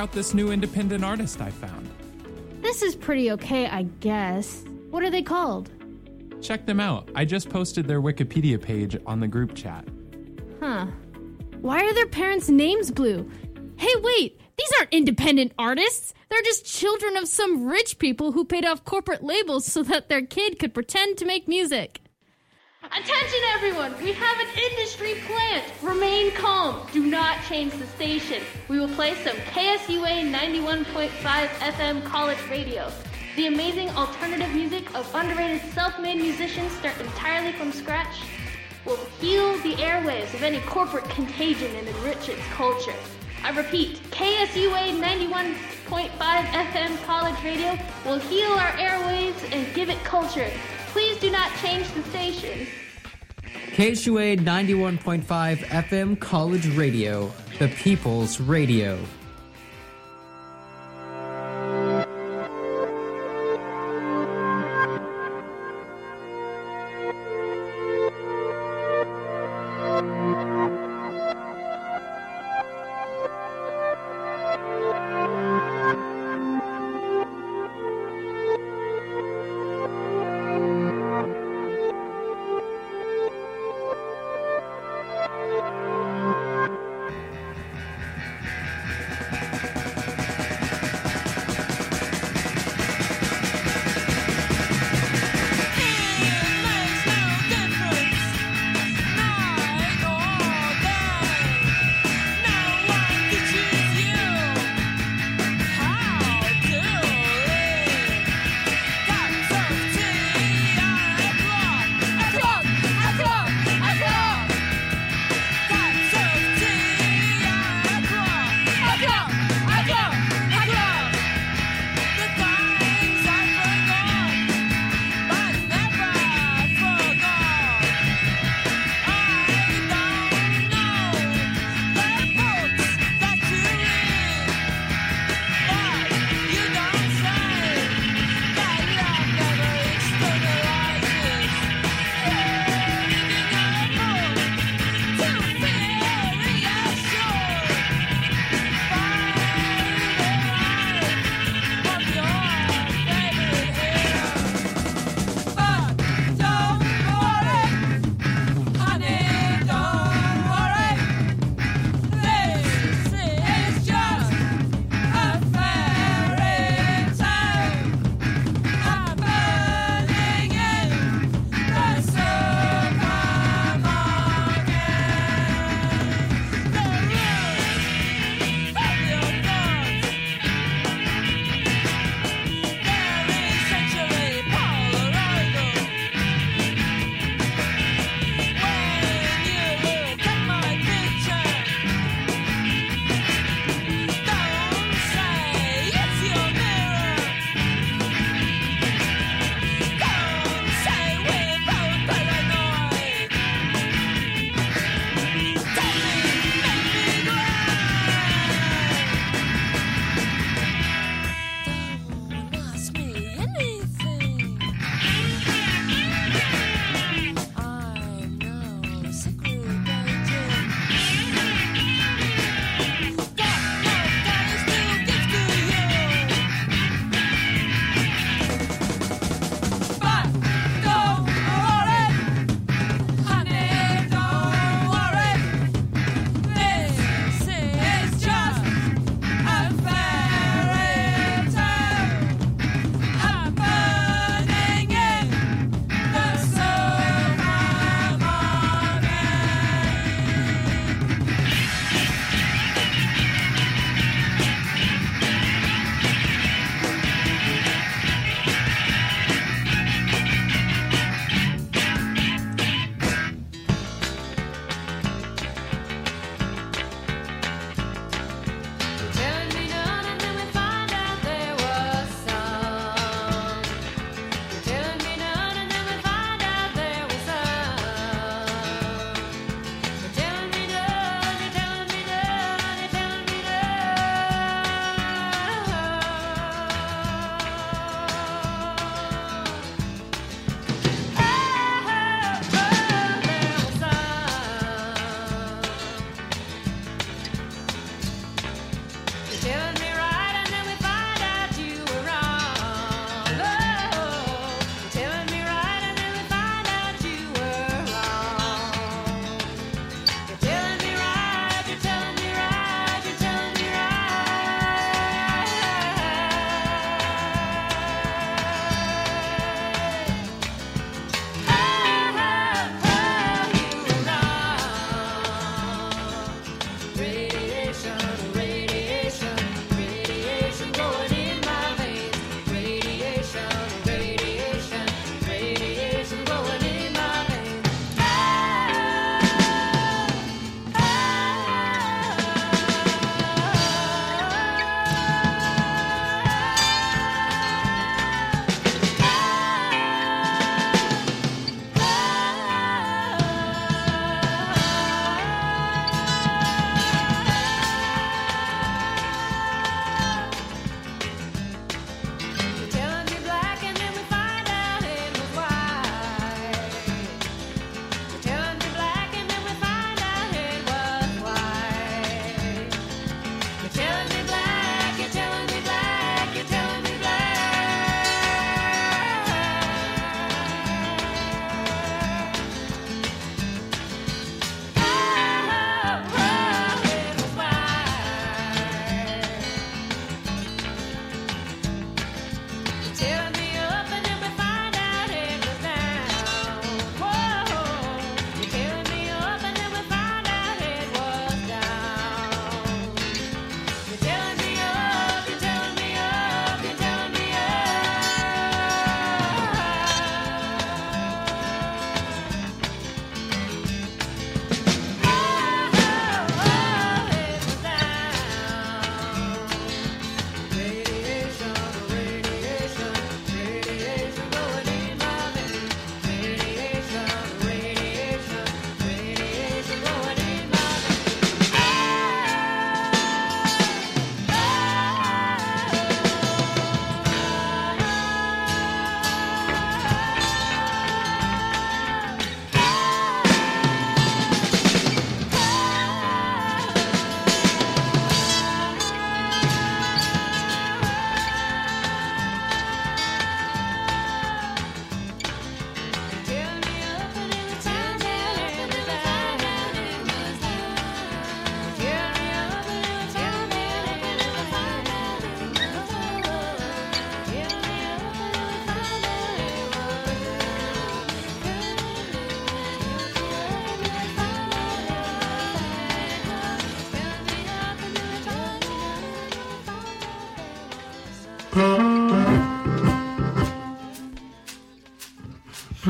Out this new independent artist I found. This is pretty okay, I guess. What are they called? Check them out. I just posted their Wikipedia page on the group chat. Huh. Why are their parents' names blue? Hey, wait! These aren't independent artists! They're just children of some rich people who paid off corporate labels so that their kid could pretend to make music. Attention, everyone! We have an industry plant! Remain calm. Do not change the station. We will play some KSUA 91.5 FM college radio. The amazing alternative music of underrated self made musicians start entirely from scratch will heal the airwaves of any corporate contagion and enrich its culture. I repeat, KSUA 91.5 FM college radio will heal our airwaves and give it culture. Do not change the station. KSUA 91.5 FM College Radio, the People's Radio.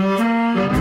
Música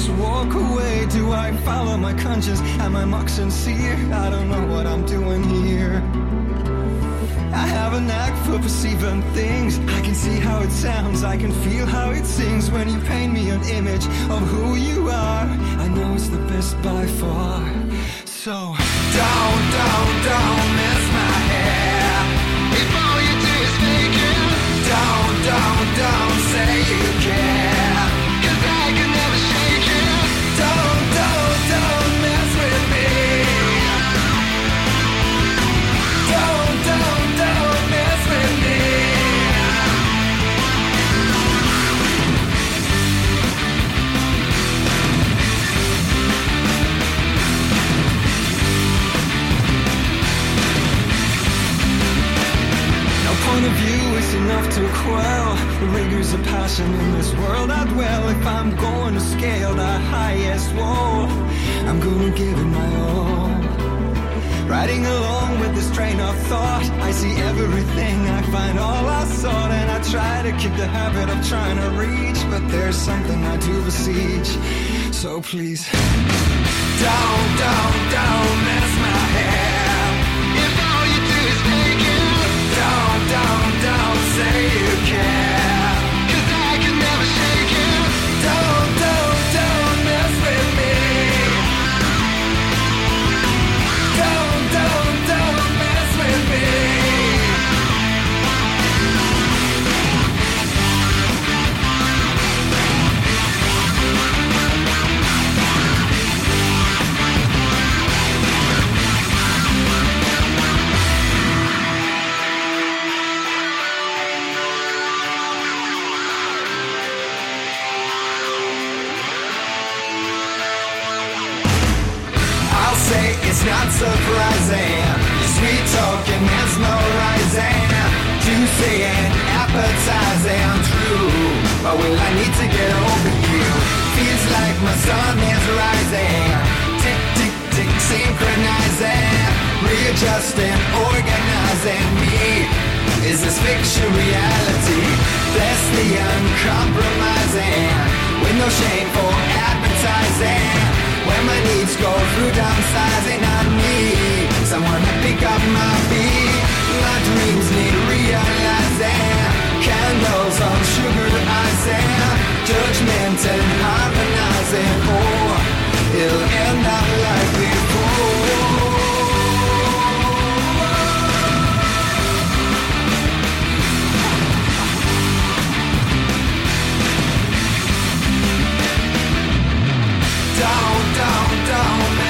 just walk away? Do I follow my conscience? Am I mock sincere? I don't know what I'm doing here. I have a knack for perceiving things. I can see how it sounds, I can feel how it sings when you paint me an image of who you are. I know it's the best by far. So, don't, don't, don't mess my hair. If all you do is don't, don't, don't say you care. Quell the rigors of passion in this world I dwell. If I'm going to scale the highest wall, I'm gonna give it my all. Riding along with this train of thought, I see everything, I find all I sought, and I try to keep the habit of trying to reach, but there's something I do besiege. So please, don't, don't, don't mess my hair. Care. But will I need to get over you? Feels like my sun is rising. Tick, tick, tick, synchronizing, readjusting, organizing me. Is this fiction reality? Bless the uncompromising, with no shame for advertising. When my needs go through downsizing, I need someone to pick up my beat. My dreams need realizing. Candles on sugar icing, judgment and harmonizing. Oh, or it'll end up like before. Don't, don't, don't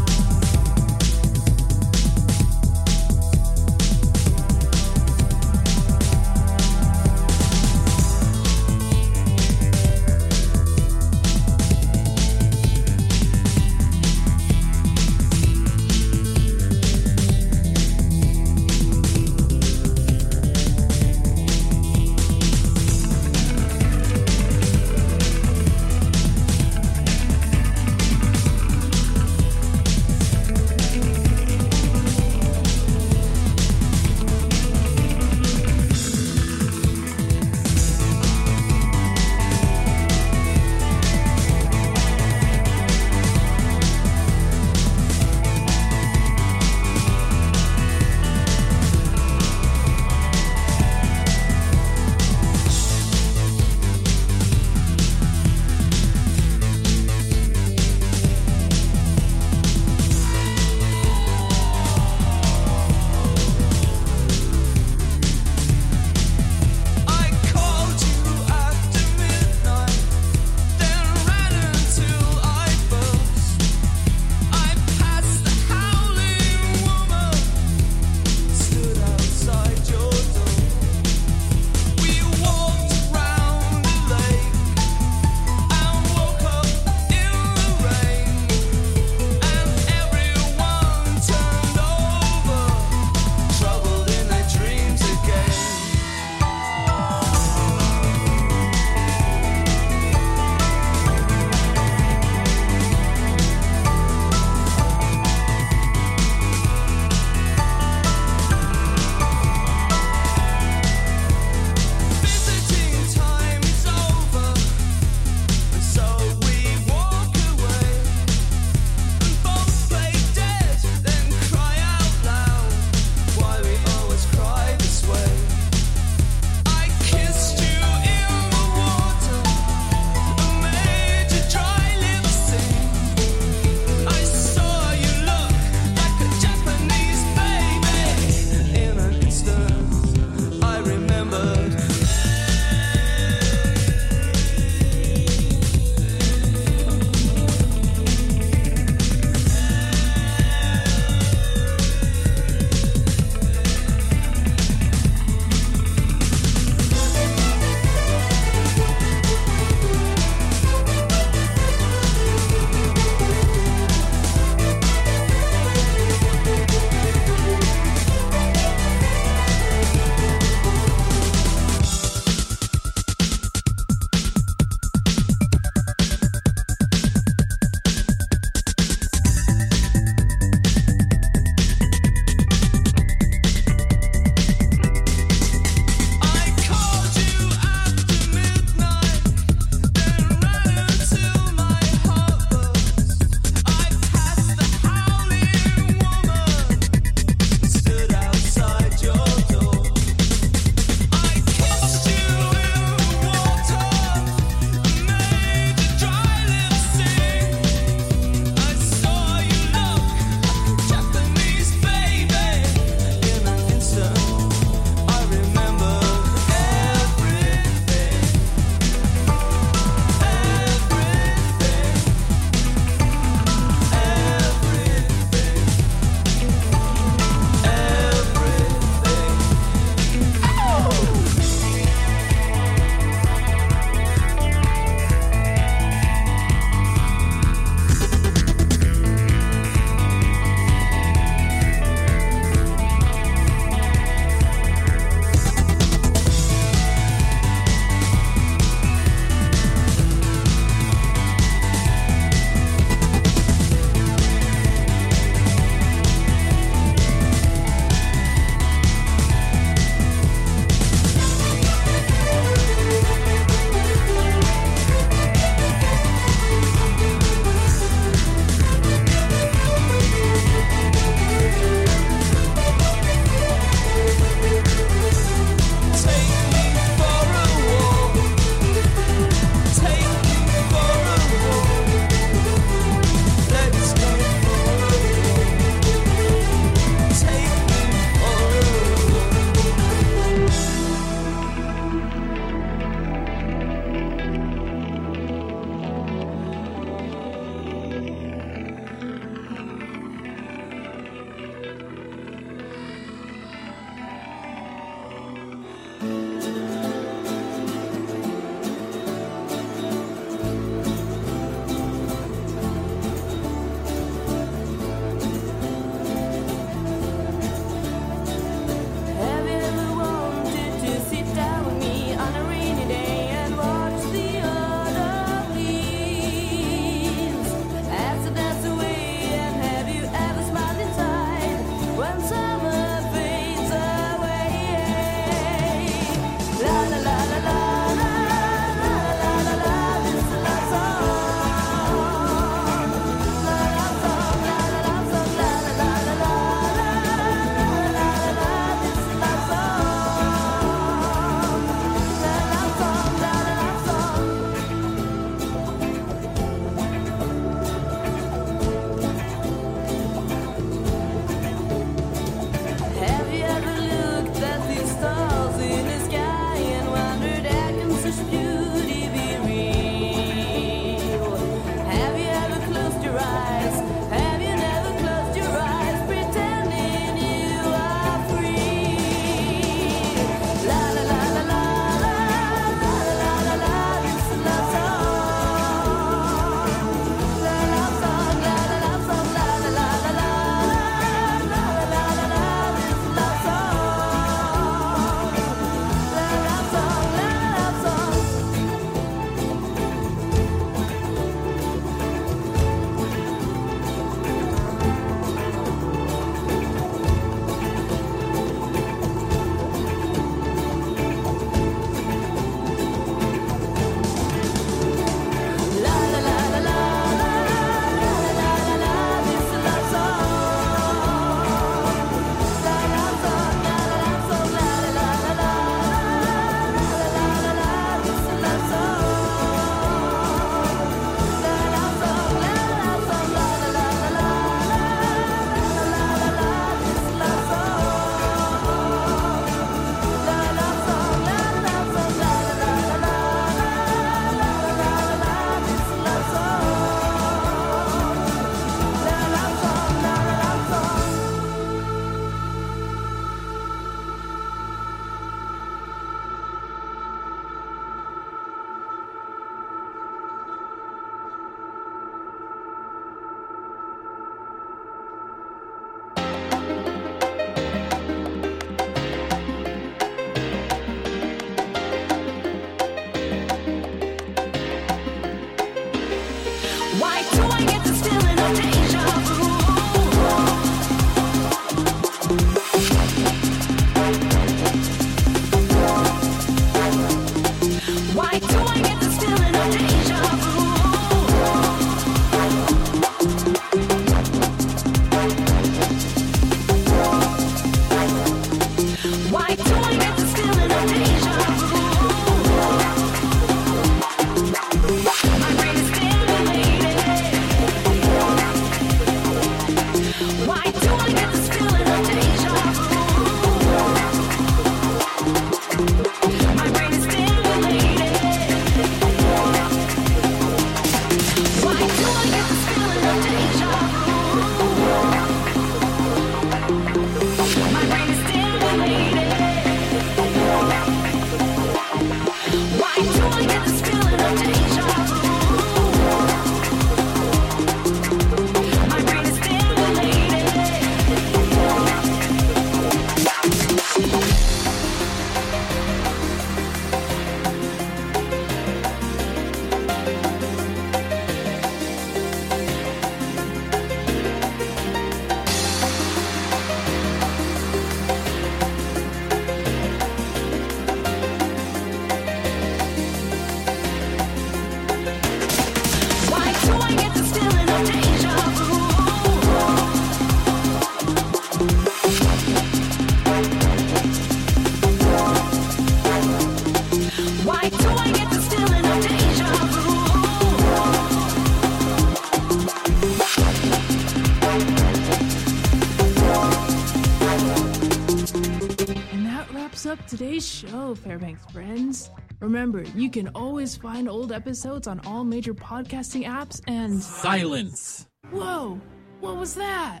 you can always find old episodes on all major podcasting apps and. Silence! Whoa! What was that?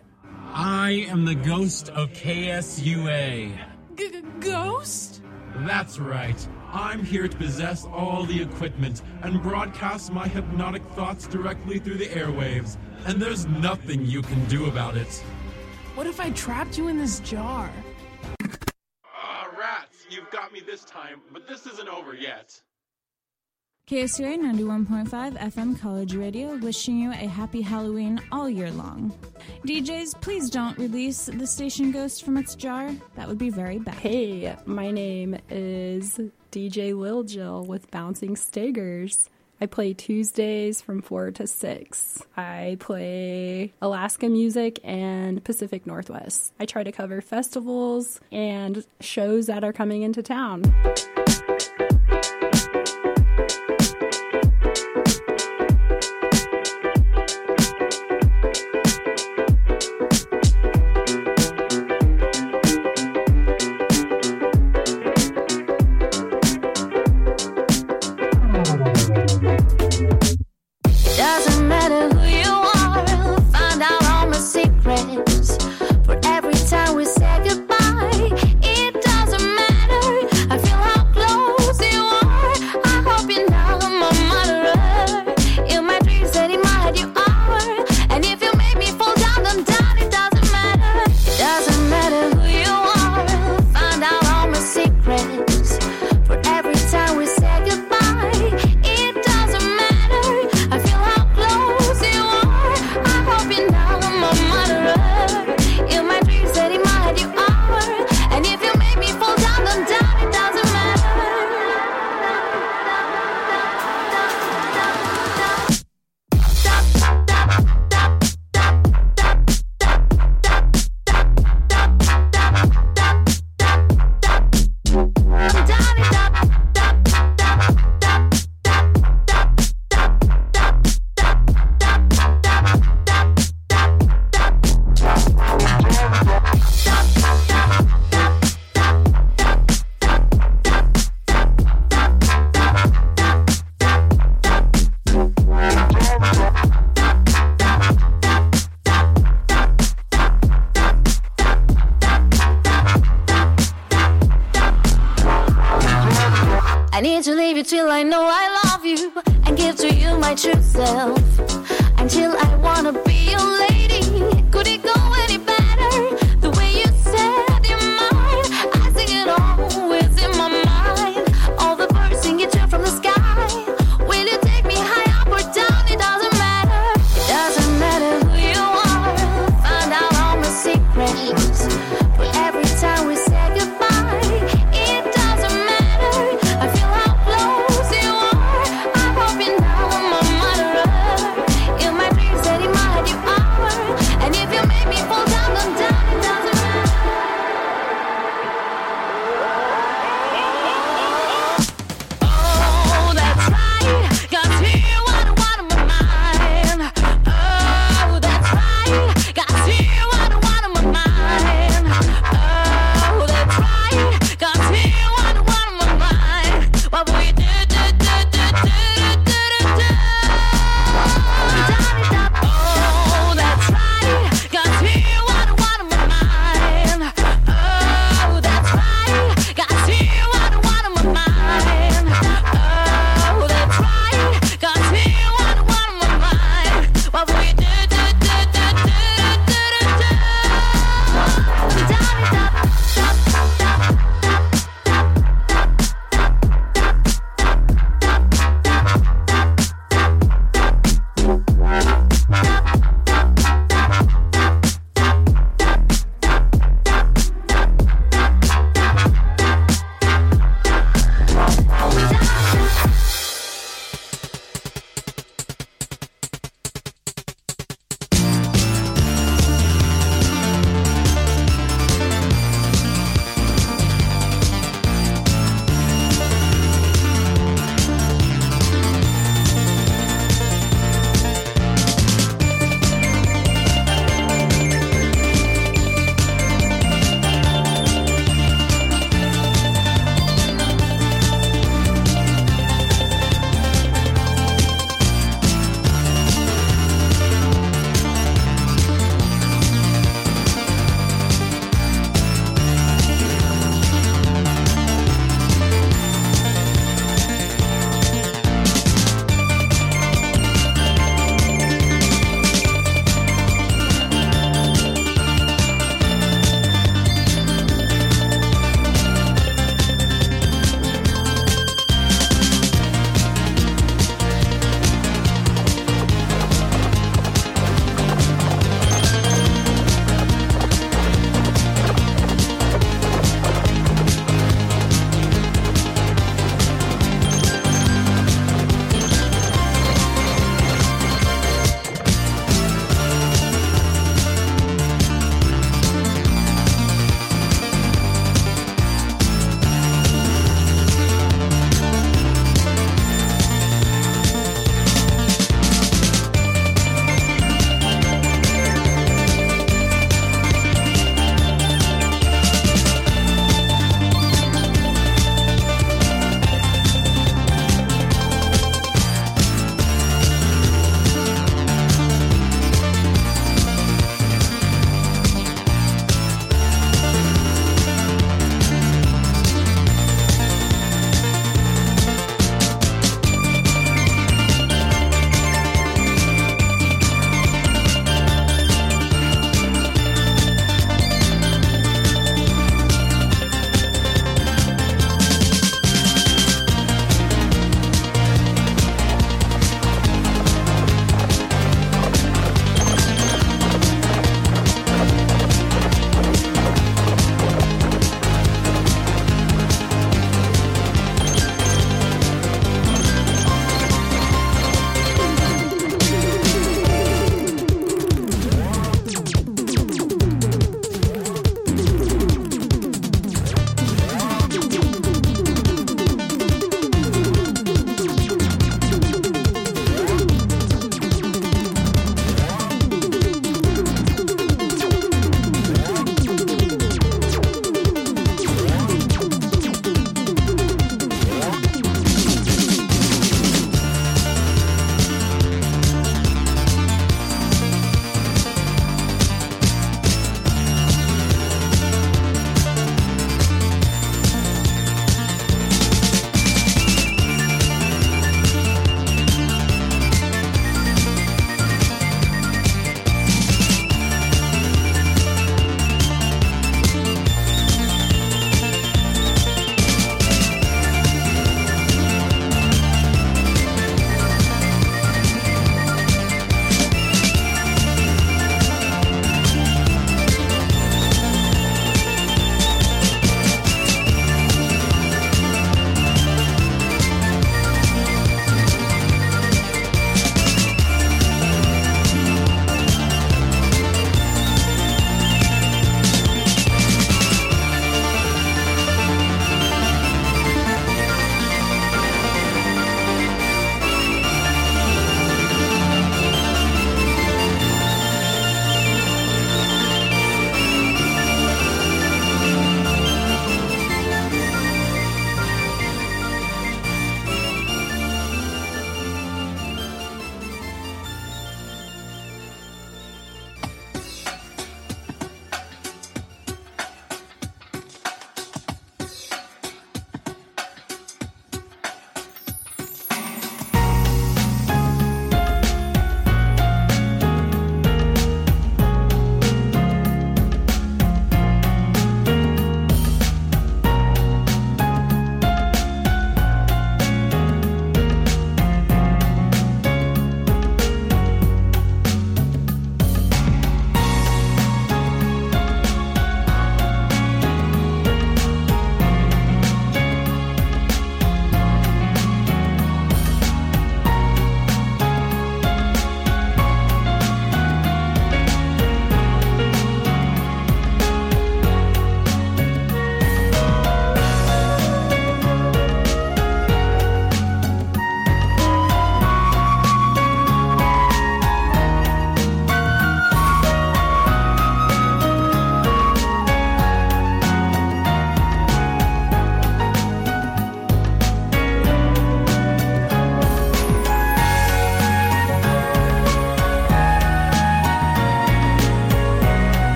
I am the ghost of KSUA. G- g- ghost? That's right. I'm here to possess all the equipment and broadcast my hypnotic thoughts directly through the airwaves, and there's nothing you can do about it. What if I trapped you in this jar? Ah, rats, you've got me this time, but this isn't over yet. KSUA 91.5 FM College Radio wishing you a happy Halloween all year long. DJs, please don't release the station ghost from its jar. That would be very bad. Hey, my name is DJ Lil Jill with Bouncing Stagers. I play Tuesdays from 4 to 6. I play Alaska music and Pacific Northwest. I try to cover festivals and shows that are coming into town. Love you and give to you my true self. Until I wanna be your lady. Could it go any better?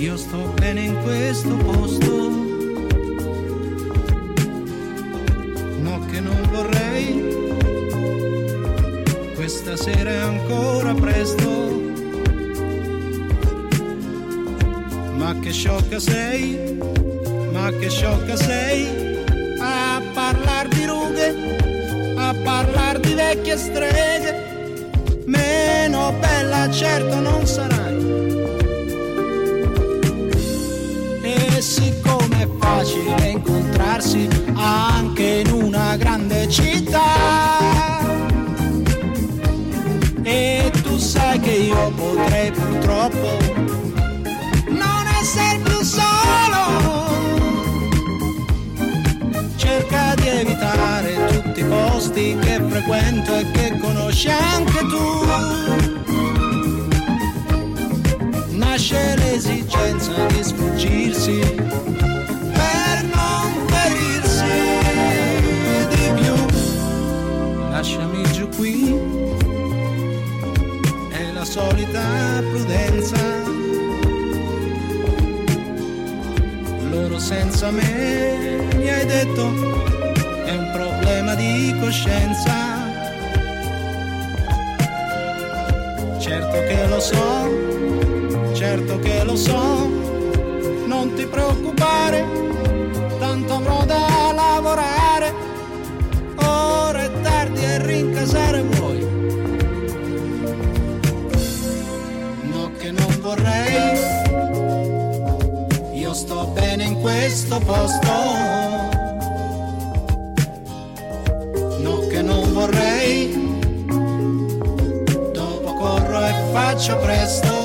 Io sto bene in questo posto. No che non vorrei, questa sera è ancora presto. Ma che sciocca sei, ma che sciocca sei a parlar di rughe, a parlar di vecchie streghe. Meno bella certo non sarai. Facile incontrarsi anche in una grande città, e tu sai che io potrei purtroppo non essere più solo. Cerca di evitare tutti i posti che frequento e che conosci anche tu. Nasce l'esigenza di sfuggirsi Giù qui, è la solita prudenza. loro senza me, mi hai detto, è un problema di coscienza. Certo che lo so, certo che lo so, non ti preoccupare, e rincasare vuoi. No che non vorrei io sto bene in questo posto. No che non vorrei, dopo corro e faccio presto.